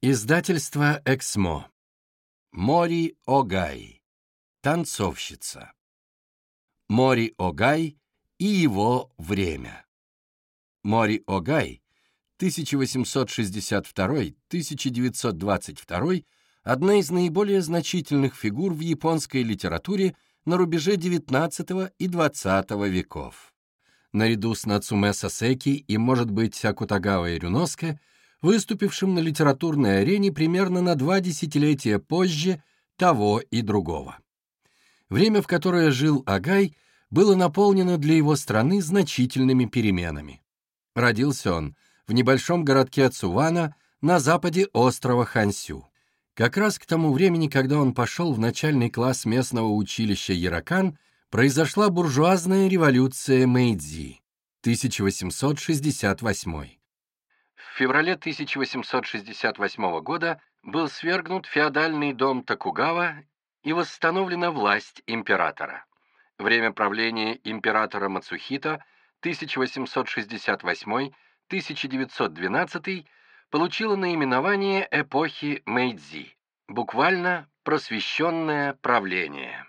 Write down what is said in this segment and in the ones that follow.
Издательство «Эксмо». Мори Огай. Танцовщица. Мори Огай и его время. Мори Огай 1862-1922 одна из наиболее значительных фигур в японской литературе на рубеже XIX и XX веков. Наряду с Нацуме Сасеки и, может быть, Акутагавой Рюноске – выступившим на литературной арене примерно на два десятилетия позже того и другого. Время, в которое жил Агай, было наполнено для его страны значительными переменами. Родился он в небольшом городке Цувана на западе острова Хансю. Как раз к тому времени, когда он пошел в начальный класс местного училища Яракан, произошла буржуазная революция Мэйдзи, 1868 феврале 1868 года был свергнут феодальный дом Токугава и восстановлена власть императора. Время правления императора Мацухита 1868-1912 получило наименование эпохи Мэйдзи, буквально «просвещенное правление».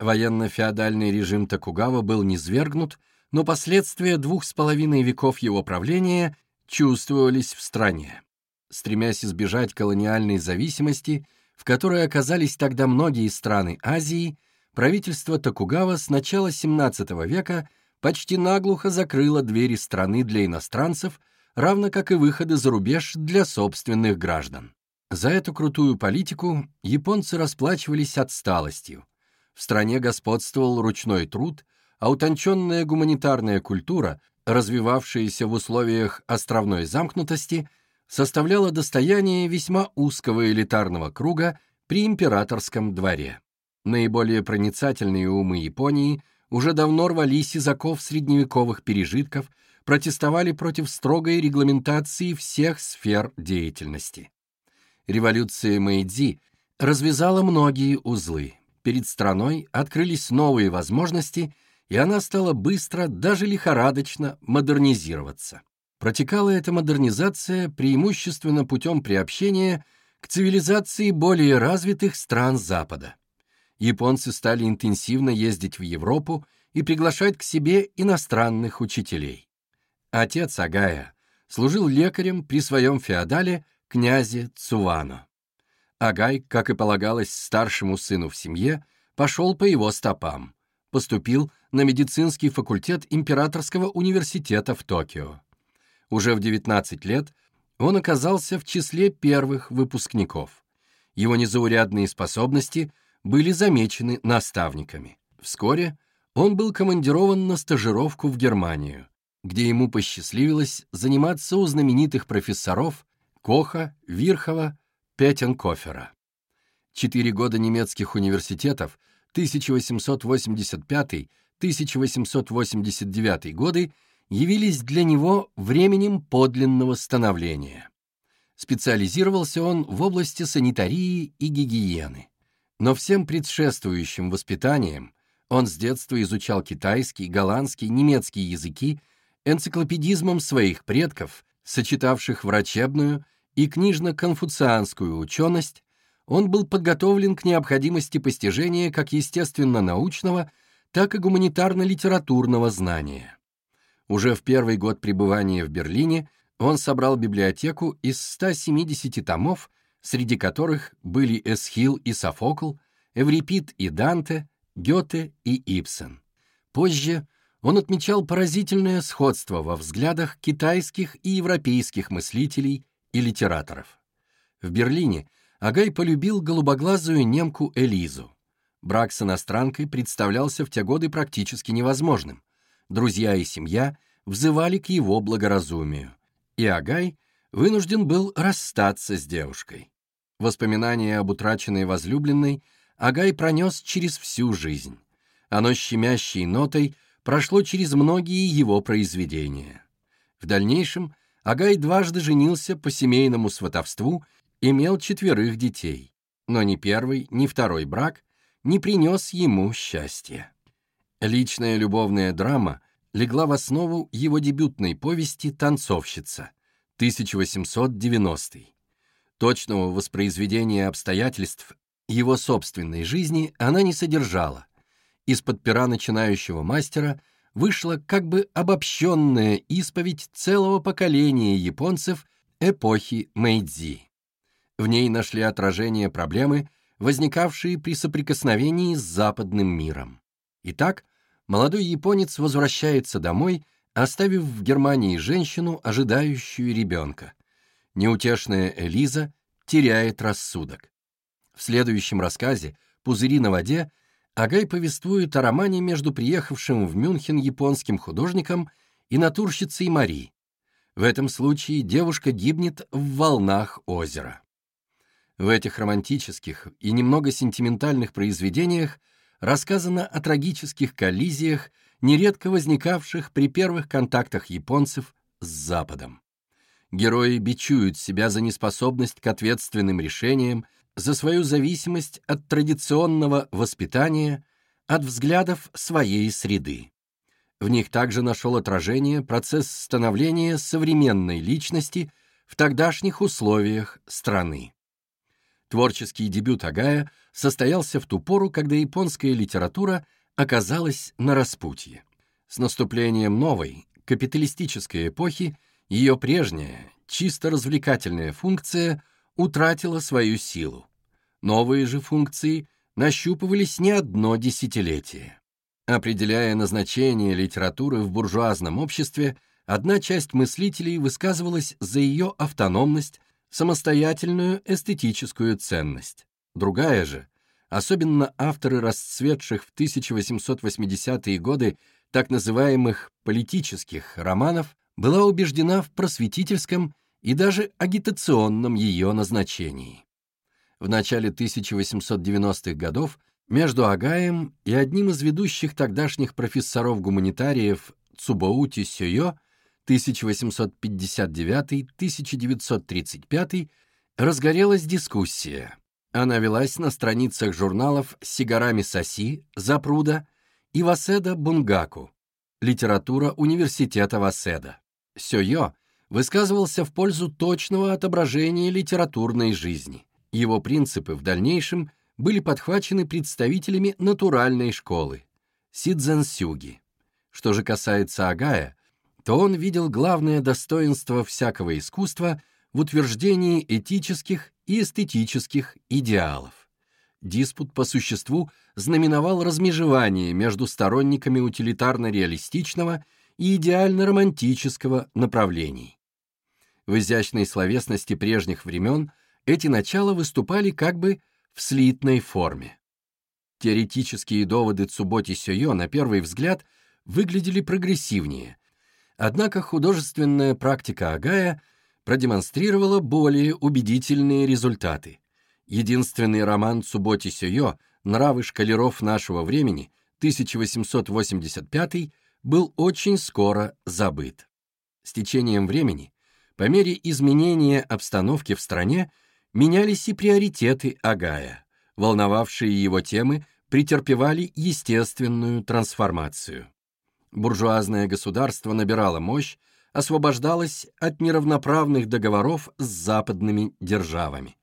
Военно-феодальный режим Токугава был низвергнут, но последствия двух с половиной веков его правления чувствовались в стране. Стремясь избежать колониальной зависимости, в которой оказались тогда многие страны Азии, правительство Токугава с начала XVII века почти наглухо закрыло двери страны для иностранцев, равно как и выходы за рубеж для собственных граждан. За эту крутую политику японцы расплачивались отсталостью. В стране господствовал ручной труд, а утонченная гуманитарная культура развивавшееся в условиях островной замкнутости, составляло достояние весьма узкого элитарного круга при императорском дворе. Наиболее проницательные умы Японии уже давно рвались из оков средневековых пережитков, протестовали против строгой регламентации всех сфер деятельности. Революция Мэйдзи развязала многие узлы. Перед страной открылись новые возможности и она стала быстро, даже лихорадочно модернизироваться. Протекала эта модернизация преимущественно путем приобщения к цивилизации более развитых стран Запада. Японцы стали интенсивно ездить в Европу и приглашать к себе иностранных учителей. Отец Агая служил лекарем при своем феодале князе Цувано. Агай, как и полагалось старшему сыну в семье, пошел по его стопам, поступил на медицинский факультет Императорского университета в Токио. Уже в 19 лет он оказался в числе первых выпускников. Его незаурядные способности были замечены наставниками. Вскоре он был командирован на стажировку в Германию, где ему посчастливилось заниматься у знаменитых профессоров Коха, Вирхова, Петенкофера. Четыре года немецких университетов 1885 1889 годы явились для него временем подлинного становления. Специализировался он в области санитарии и гигиены. Но всем предшествующим воспитанием он с детства изучал китайский, голландский, немецкий языки, энциклопедизмом своих предков, сочетавших врачебную и книжно-конфуцианскую ученость, он был подготовлен к необходимости постижения как естественно-научного, так и гуманитарно-литературного знания. Уже в первый год пребывания в Берлине он собрал библиотеку из 170 томов, среди которых были Эсхил и Софокл, Эврипид и Данте, Гёте и Ибсен. Позже он отмечал поразительное сходство во взглядах китайских и европейских мыслителей и литераторов. В Берлине Агай полюбил голубоглазую немку Элизу. Брак с иностранкой представлялся в те годы практически невозможным. Друзья и семья взывали к его благоразумию, и Агай вынужден был расстаться с девушкой. Воспоминания об утраченной возлюбленной Агай пронес через всю жизнь. Оно щемящей нотой прошло через многие его произведения. В дальнейшем Агай дважды женился по семейному сватовству, имел четверых детей, но ни первый, ни второй брак не принес ему счастья. Личная любовная драма легла в основу его дебютной повести «Танцовщица» 1890 Точного воспроизведения обстоятельств его собственной жизни она не содержала. Из-под пера начинающего мастера вышла как бы обобщенная исповедь целого поколения японцев эпохи Мэйдзи. В ней нашли отражение проблемы, возникавшие при соприкосновении с западным миром. Итак, молодой японец возвращается домой, оставив в Германии женщину, ожидающую ребенка. Неутешная Элиза теряет рассудок. В следующем рассказе «Пузыри на воде» Агай повествует о романе между приехавшим в Мюнхен японским художником и натурщицей Мари. В этом случае девушка гибнет в волнах озера. В этих романтических и немного сентиментальных произведениях рассказано о трагических коллизиях, нередко возникавших при первых контактах японцев с Западом. Герои бичуют себя за неспособность к ответственным решениям, за свою зависимость от традиционного воспитания, от взглядов своей среды. В них также нашел отражение процесс становления современной личности в тогдашних условиях страны. Творческий дебют Агая состоялся в ту пору, когда японская литература оказалась на распутье. С наступлением новой, капиталистической эпохи ее прежняя, чисто развлекательная функция утратила свою силу. Новые же функции нащупывались не одно десятилетие. Определяя назначение литературы в буржуазном обществе, одна часть мыслителей высказывалась за ее автономность, самостоятельную эстетическую ценность. Другая же, особенно авторы расцветших в 1880-е годы так называемых политических романов, была убеждена в просветительском и даже агитационном ее назначении. В начале 1890-х годов между Агаем и одним из ведущих тогдашних профессоров-гуманитариев Цубоути Сёё 1859-1935 разгорелась дискуссия. Она велась на страницах журналов «Сигарами Соси», «Запруда» и «Васеда Бунгаку», «Литература университета Васеда». Сёё высказывался в пользу точного отображения литературной жизни. Его принципы в дальнейшем были подхвачены представителями натуральной школы – Сидзенсюги. Что же касается Агая, то он видел главное достоинство всякого искусства в утверждении этических и эстетических идеалов. Диспут по существу знаменовал размежевание между сторонниками утилитарно-реалистичного и идеально-романтического направлений. В изящной словесности прежних времен эти начала выступали как бы в слитной форме. Теоретические доводы Цуботи Сёё на первый взгляд выглядели прогрессивнее, однако художественная практика Агая продемонстрировала более убедительные результаты. Единственный роман Цуботи Сёё «Нравы шкалеров нашего времени» 1885 был очень скоро забыт. С течением времени, по мере изменения обстановки в стране, менялись и приоритеты Агая. Волновавшие его темы претерпевали естественную трансформацию. Буржуазное государство набирало мощь, освобождалось от неравноправных договоров с западными державами.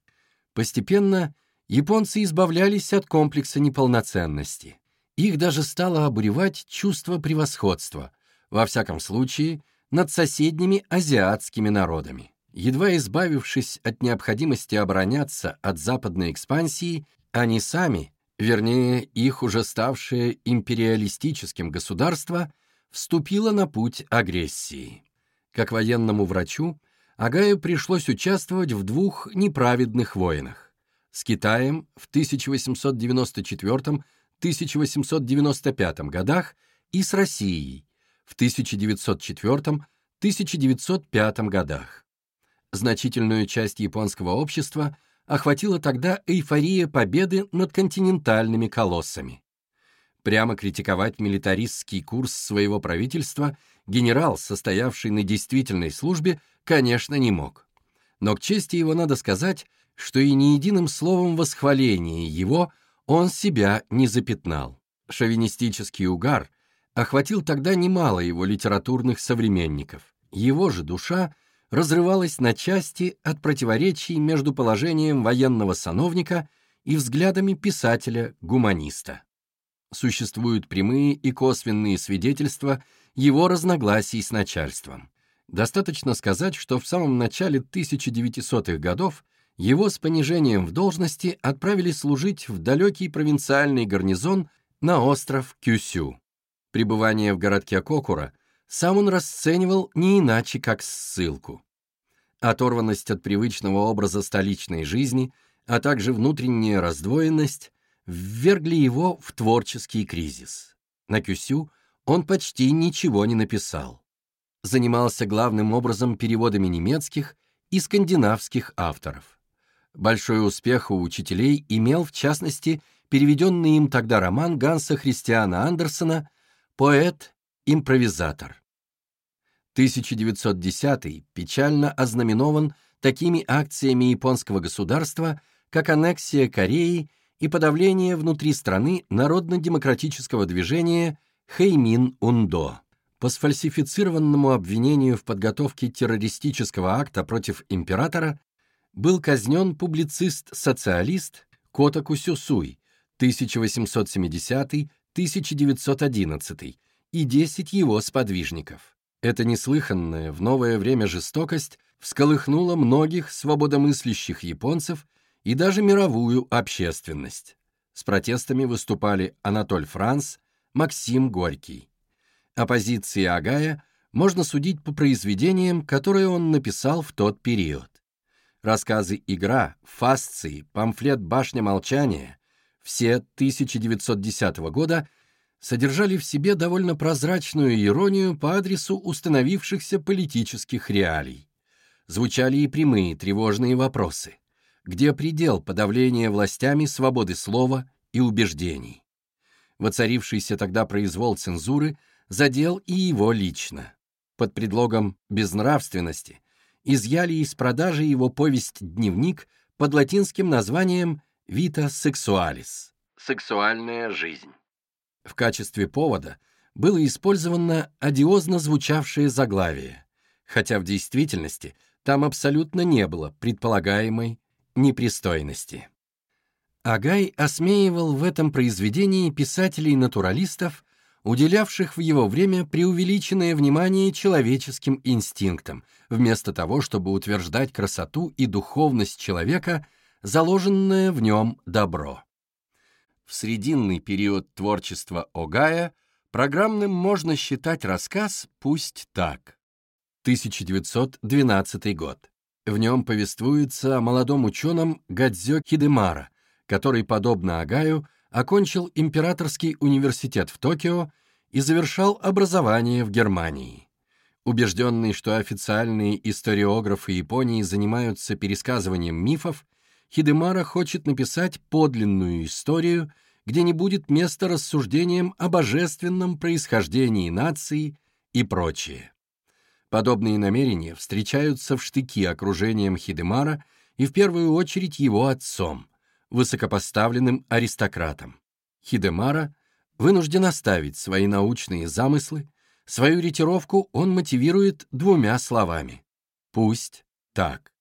Постепенно японцы избавлялись от комплекса неполноценности. Их даже стало обуревать чувство превосходства, во всяком случае, над соседними азиатскими народами. Едва избавившись от необходимости обороняться от западной экспансии, они сами, вернее, их уже ставшее империалистическим государство, вступило на путь агрессии. Как военному врачу, Агаю пришлось участвовать в двух неправедных войнах. С Китаем в 1894 1895 годах и с Россией в 1904-1905 годах. Значительную часть японского общества охватила тогда эйфория победы над континентальными колоссами. Прямо критиковать милитаристский курс своего правительства генерал, состоявший на действительной службе, конечно, не мог. Но к чести его надо сказать, что и ни единым словом восхваления его он себя не запятнал. Шовинистический угар охватил тогда немало его литературных современников. Его же душа разрывалась на части от противоречий между положением военного сановника и взглядами писателя-гуманиста. Существуют прямые и косвенные свидетельства его разногласий с начальством. Достаточно сказать, что в самом начале 1900-х годов его с понижением в должности отправили служить в далекий провинциальный гарнизон на остров Кюсю. Пребывание в городке Кокура сам он расценивал не иначе, как ссылку. Оторванность от привычного образа столичной жизни, а также внутренняя раздвоенность ввергли его в творческий кризис. На Кюсю он почти ничего не написал. Занимался главным образом переводами немецких и скандинавских авторов. Большой успех у учителей имел, в частности, переведенный им тогда роман Ганса Христиана Андерсона «Поэт-импровизатор». 1910 печально ознаменован такими акциями японского государства, как аннексия Кореи и подавление внутри страны народно-демократического движения Хэймин-Ундо. По сфальсифицированному обвинению в подготовке террористического акта против императора был казнен публицист-социалист Кота Кусюсуй 1870-1911 и 10 его сподвижников. Эта неслыханная в новое время жестокость всколыхнула многих свободомыслящих японцев и даже мировую общественность. С протестами выступали Анатоль Франц, Максим Горький. О позиции Агая можно судить по произведениям, которые он написал в тот период. Рассказы «Игра», «Фасции», памфлет «Башня молчания» все 1910 года содержали в себе довольно прозрачную иронию по адресу установившихся политических реалий. Звучали и прямые тревожные вопросы. Где предел подавления властями свободы слова и убеждений? Воцарившийся тогда произвол цензуры задел и его лично. Под предлогом безнравственности – изъяли из продажи его повесть-дневник под латинским названием «Vita Sexualis» — «Сексуальная жизнь». В качестве повода было использовано одиозно звучавшее заглавие, хотя в действительности там абсолютно не было предполагаемой непристойности. Агай осмеивал в этом произведении писателей-натуралистов уделявших в его время преувеличенное внимание человеческим инстинктам, вместо того, чтобы утверждать красоту и духовность человека, заложенное в нем добро. В срединный период творчества Огая программным можно считать рассказ «Пусть так». 1912 год. В нем повествуется о молодом ученом Гадзё Кидемара, который, подобно Агаю, окончил Императорский университет в Токио и завершал образование в Германии. Убежденный, что официальные историографы Японии занимаются пересказыванием мифов, Хидемара хочет написать подлинную историю, где не будет места рассуждениям о божественном происхождении нации и прочее. Подобные намерения встречаются в штыки окружением Хидемара и в первую очередь его отцом, высокопоставленным аристократом. Хидемара вынужден оставить свои научные замыслы, свою ретировку он мотивирует двумя словами. Пусть так.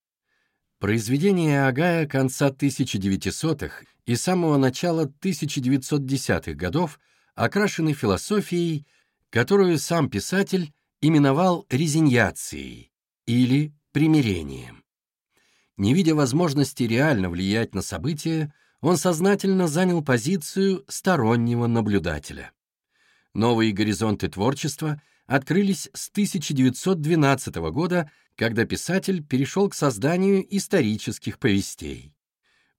Произведения Агая конца 1900-х и самого начала 1910-х годов окрашены философией, которую сам писатель именовал резиньяцией или примирением. Не видя возможности реально влиять на события, он сознательно занял позицию стороннего наблюдателя. Новые горизонты творчества открылись с 1912 года, когда писатель перешел к созданию исторических повестей.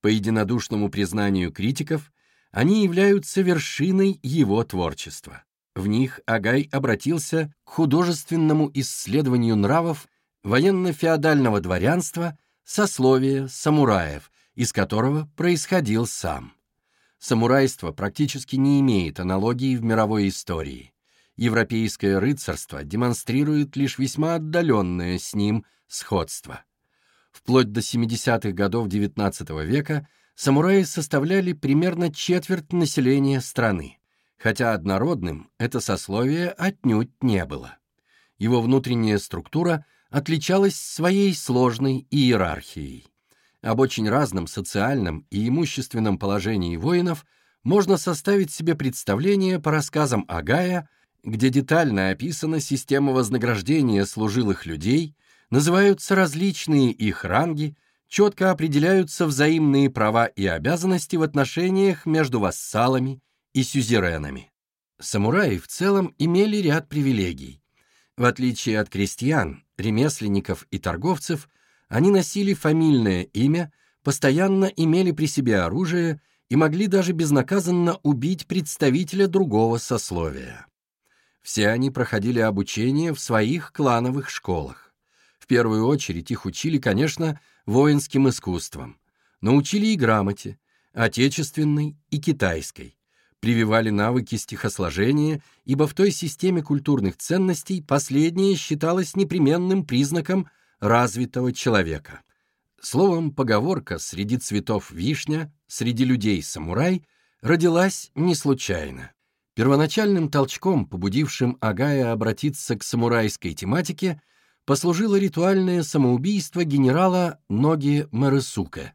По единодушному признанию критиков, они являются вершиной его творчества. В них Агай обратился к художественному исследованию нравов военно-феодального дворянства – сословие самураев, из которого происходил сам. Самурайство практически не имеет аналогии в мировой истории. Европейское рыцарство демонстрирует лишь весьма отдаленное с ним сходство. Вплоть до 70-х годов XIX века самураи составляли примерно четверть населения страны, хотя однородным это сословие отнюдь не было. Его внутренняя структура отличалась своей сложной иерархией. Об очень разном социальном и имущественном положении воинов можно составить себе представление по рассказам Агая, где детально описана система вознаграждения служилых людей, называются различные их ранги, четко определяются взаимные права и обязанности в отношениях между вассалами и сюзеренами. Самураи в целом имели ряд привилегий. В отличие от крестьян, ремесленников и торговцев, они носили фамильное имя, постоянно имели при себе оружие и могли даже безнаказанно убить представителя другого сословия. Все они проходили обучение в своих клановых школах. В первую очередь их учили, конечно, воинским искусствам, но учили и грамоте, отечественной и китайской, прививали навыки стихосложения, ибо в той системе культурных ценностей последнее считалось непременным признаком развитого человека. Словом, поговорка «среди цветов вишня, среди людей самурай» родилась не случайно. Первоначальным толчком, побудившим Агая обратиться к самурайской тематике, послужило ритуальное самоубийство генерала Ноги Марысука.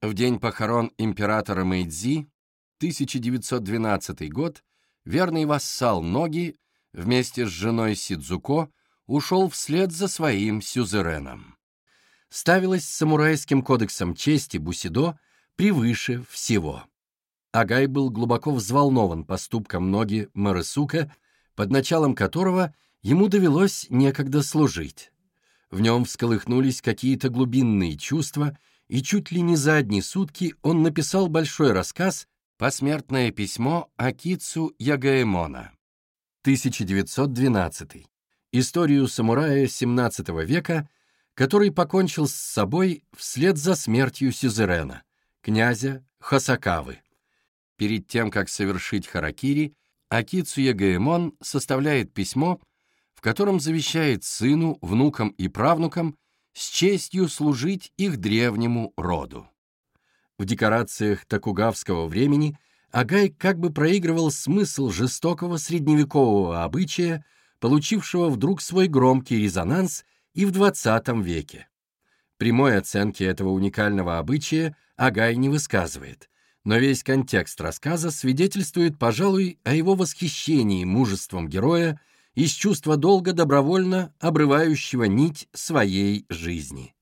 В день похорон императора Мэйдзи 1912 год, верный вассал Ноги вместе с женой Сидзуко ушел вслед за своим сюзереном. Ставилось самурайским кодексом чести Бусидо превыше всего. Агай был глубоко взволнован поступком Ноги Марысука, под началом которого ему довелось некогда служить. В нем всколыхнулись какие-то глубинные чувства, и чуть ли не за одни сутки он написал большой рассказ Посмертное письмо Акицу Ягаэмона. 1912. Историю самурая XVII века, который покончил с собой вслед за смертью Сюзерена, князя Хосакавы. Перед тем, как совершить харакири, Акицу Ягаэмон составляет письмо, в котором завещает сыну, внукам и правнукам с честью служить их древнему роду. В декорациях токугавского времени Агай как бы проигрывал смысл жестокого средневекового обычая, получившего вдруг свой громкий резонанс и в XX веке. Прямой оценки этого уникального обычая Агай не высказывает, но весь контекст рассказа свидетельствует, пожалуй, о его восхищении мужеством героя из чувства долга добровольно обрывающего нить своей жизни.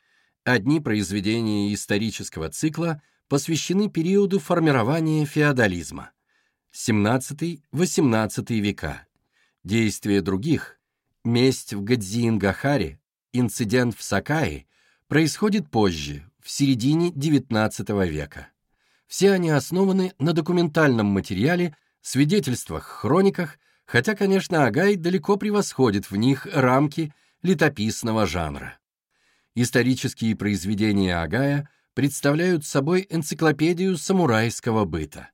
Одни произведения исторического цикла – посвящены периоду формирования феодализма 17-18 века. Действия других, месть в Гадзиингахаре, инцидент в Сакае происходит позже, в середине XIX века. Все они основаны на документальном материале, свидетельствах, хрониках, хотя, конечно, Агай далеко превосходит в них рамки летописного жанра. Исторические произведения Агая представляют собой энциклопедию самурайского быта.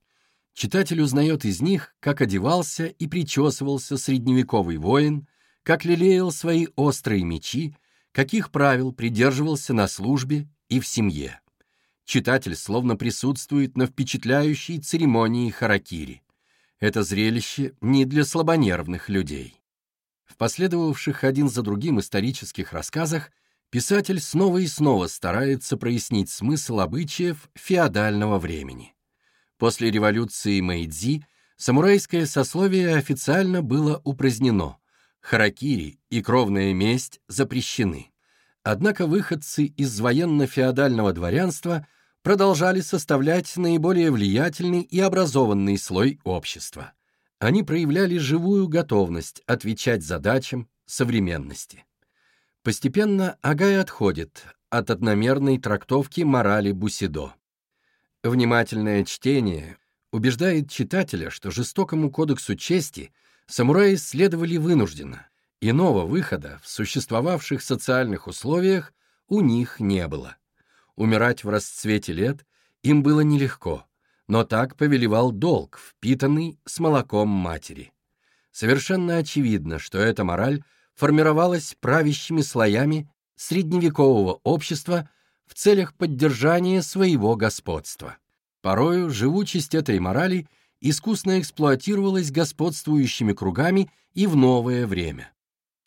Читатель узнает из них, как одевался и причесывался средневековый воин, как лелеял свои острые мечи, каких правил придерживался на службе и в семье. Читатель словно присутствует на впечатляющей церемонии харакири. Это зрелище не для слабонервных людей. В последовавших один за другим исторических рассказах писатель снова и снова старается прояснить смысл обычаев феодального времени. После революции Мэйдзи самурайское сословие официально было упразднено, харакири и кровная месть запрещены. Однако выходцы из военно-феодального дворянства продолжали составлять наиболее влиятельный и образованный слой общества. Они проявляли живую готовность отвечать задачам современности. Постепенно Агай отходит от одномерной трактовки морали Бусидо. Внимательное чтение убеждает читателя, что жестокому кодексу чести самураи следовали вынужденно, иного выхода в существовавших социальных условиях у них не было. Умирать в расцвете лет им было нелегко, но так повелевал долг, впитанный с молоком матери. Совершенно очевидно, что эта мораль формировалась правящими слоями средневекового общества в целях поддержания своего господства. Порою живучесть этой морали искусно эксплуатировалась господствующими кругами и в новое время.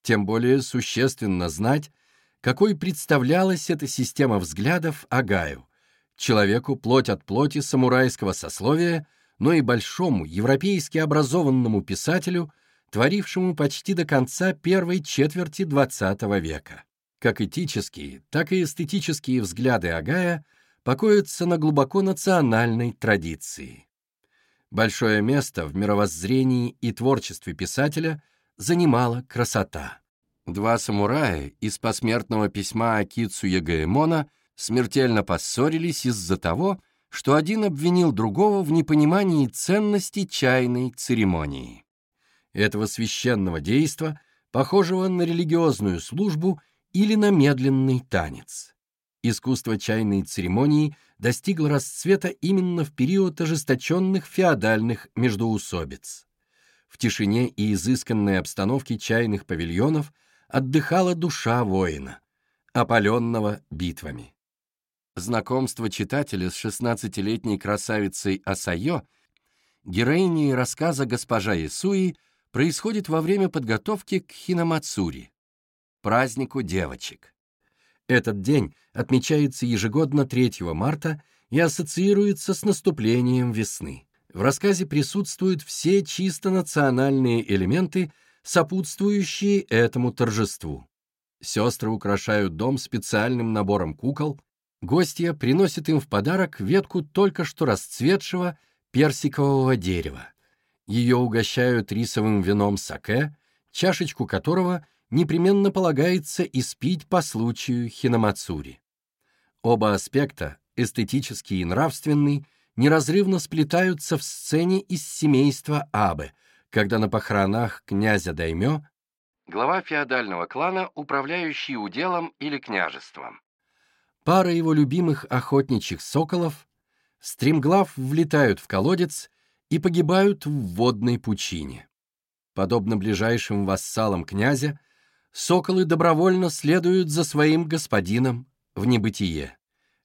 Тем более существенно знать, какой представлялась эта система взглядов Агаю, человеку плоть от плоти самурайского сословия, но и большому европейски образованному писателю, творившему почти до конца первой четверти XX века. Как этические, так и эстетические взгляды Агая покоятся на глубоко национальной традиции. Большое место в мировоззрении и творчестве писателя занимала красота. Два самурая из посмертного письма Акицу Ягаэмона смертельно поссорились из-за того, что один обвинил другого в непонимании ценности чайной церемонии. Этого священного действа, похожего на религиозную службу или на медленный танец. Искусство чайной церемонии достигло расцвета именно в период ожесточенных феодальных междоусобиц. В тишине и изысканной обстановке чайных павильонов – отдыхала душа воина, опаленного битвами. Знакомство читателя с шестнадцатилетней красавицей Асайо, героиней рассказа «Госпожа Исуи», происходит во время подготовки к Хинамацури, празднику девочек. Этот день отмечается ежегодно 3 марта и ассоциируется с наступлением весны. В рассказе присутствуют все чисто национальные элементы – сопутствующие этому торжеству. Сестры украшают дом специальным набором кукол, гостья приносит им в подарок ветку только что расцветшего персикового дерева. Ее угощают рисовым вином саке, чашечку которого непременно полагается испить по случаю хинамацури. Оба аспекта, эстетический и нравственный, неразрывно сплетаются в сцене из семейства Абе – когда на похоронах князя Даймё, глава феодального клана, управляющий уделом или княжеством, пара его любимых охотничьих соколов, стремглав влетают в колодец и погибают в водной пучине. Подобно ближайшим вассалам князя, соколы добровольно следуют за своим господином в небытие.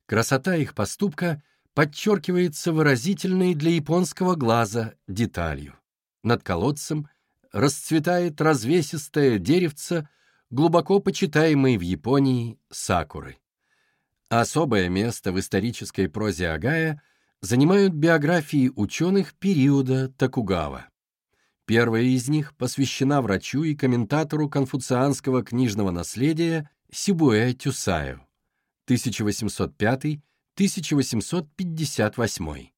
Красота их поступка подчеркивается выразительной для японского глаза деталью. Над колодцем расцветает развесистое деревце, глубоко почитаемой в Японии сакуры. Особое место в исторической прозе Агая занимают биографии ученых периода Токугава. Первая из них посвящена врачу и комментатору конфуцианского книжного наследия Сибуэ Тюсаю 1805-1858.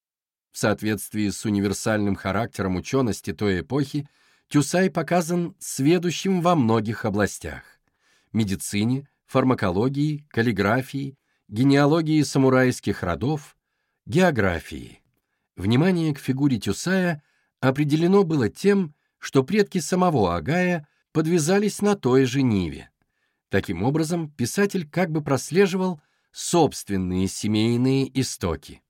В соответствии с универсальным характером учености той эпохи, Тюсай показан сведущим во многих областях – медицине, фармакологии, каллиграфии, генеалогии самурайских родов, географии. Внимание к фигуре Тюсая определено было тем, что предки самого Агая подвязались на той же ниве. Таким образом, писатель как бы прослеживал собственные семейные истоки.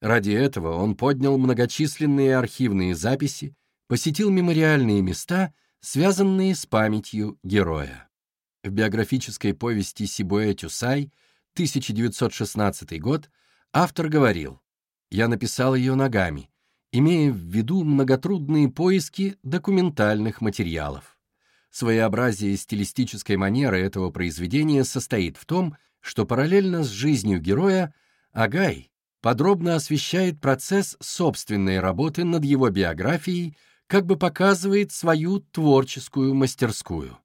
Ради этого он поднял многочисленные архивные записи, посетил мемориальные места, связанные с памятью героя. В биографической повести Сибуэ Тюсай, 1916 год, автор говорил, «Я написал ее ногами, имея в виду многотрудные поиски документальных материалов. Своеобразие стилистической манеры этого произведения состоит в том, что параллельно с жизнью героя Агай подробно освещает процесс собственной работы над его биографией, как бы показывает свою творческую мастерскую.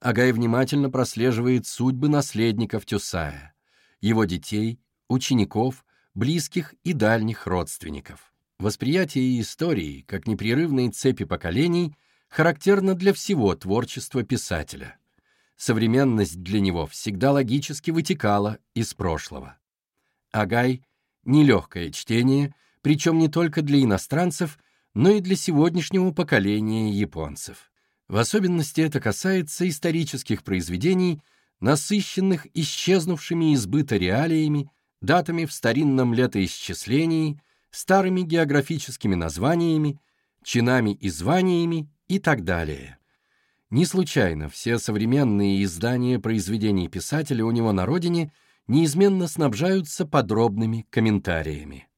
Агай внимательно прослеживает судьбы наследников Тюсая, его детей, учеников, близких и дальних родственников. Восприятие истории, как непрерывной цепи поколений, характерно для всего творчества писателя. Современность для него всегда логически вытекала из прошлого. Агай нелегкое чтение, причем не только для иностранцев, но и для сегодняшнего поколения японцев. В особенности это касается исторических произведений, насыщенных исчезнувшими из быта реалиями, датами в старинном летоисчислении, старыми географическими названиями, чинами и званиями и так далее. Не случайно все современные издания произведений писателя у него на родине – неизменно снабжаются подробными комментариями.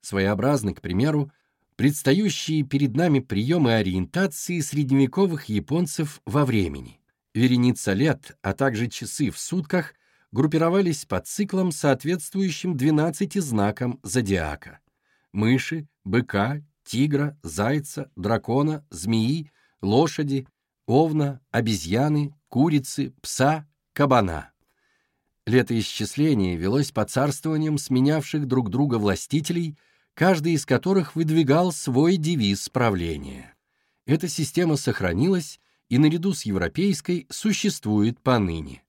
Своеобразны, к примеру, предстающие перед нами приемы ориентации средневековых японцев во времени. Вереница лет, а также часы в сутках группировались по циклам, соответствующим 12 знакам зодиака. Мыши, быка, тигра, зайца, дракона, змеи, лошади, овна, обезьяны, курицы, пса, кабана. Летоисчисление велось по царствованиям сменявших друг друга властителей, каждый из которых выдвигал свой девиз правления. Эта система сохранилась и наряду с европейской существует поныне.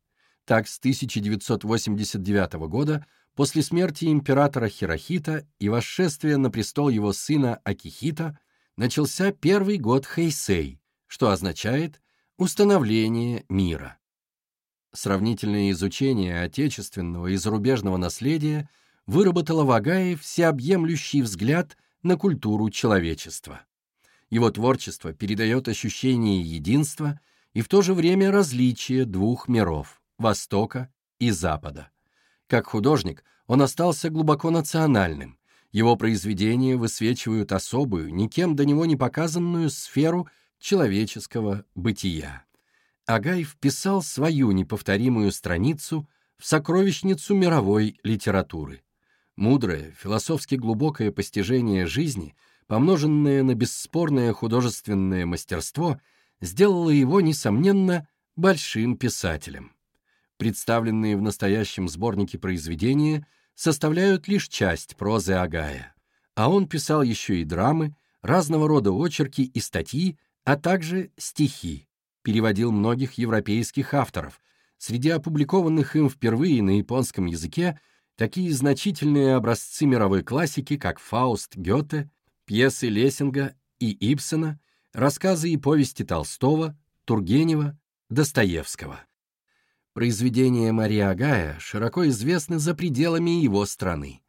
Так, с 1989 года, после смерти императора Хирохита и восшествия на престол его сына Акихита, начался первый год Хэйсэй, что означает «установление мира». Сравнительное изучение отечественного и зарубежного наследия выработало в Агае всеобъемлющий взгляд на культуру человечества. Его творчество передает ощущение единства и в то же время различия двух миров – Востока и Запада. Как художник он остался глубоко национальным. Его произведения высвечивают особую, никем до него не показанную сферу человеческого бытия. Агай вписал свою неповторимую страницу в сокровищницу мировой литературы. Мудрое, философски глубокое постижение жизни – помноженное на бесспорное художественное мастерство, сделало его, несомненно, большим писателем. Представленные в настоящем сборнике произведения составляют лишь часть прозы Агая, а он писал еще и драмы, разного рода очерки и статьи, а также стихи, переводил многих европейских авторов, среди опубликованных им впервые на японском языке такие значительные образцы мировой классики, как Фауст Гёте, пьесы Лессинга и Ибсена, рассказы и повести Толстого, Тургенева, Достоевского. Произведения Мария Агая широко известны за пределами его страны.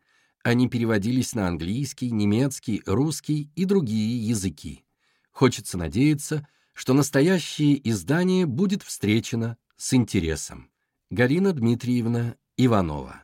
Они переводились на английский, немецкий, русский и другие языки. Хочется надеяться, что настоящее издание будет встречено с интересом. Галина Дмитриевна Иванова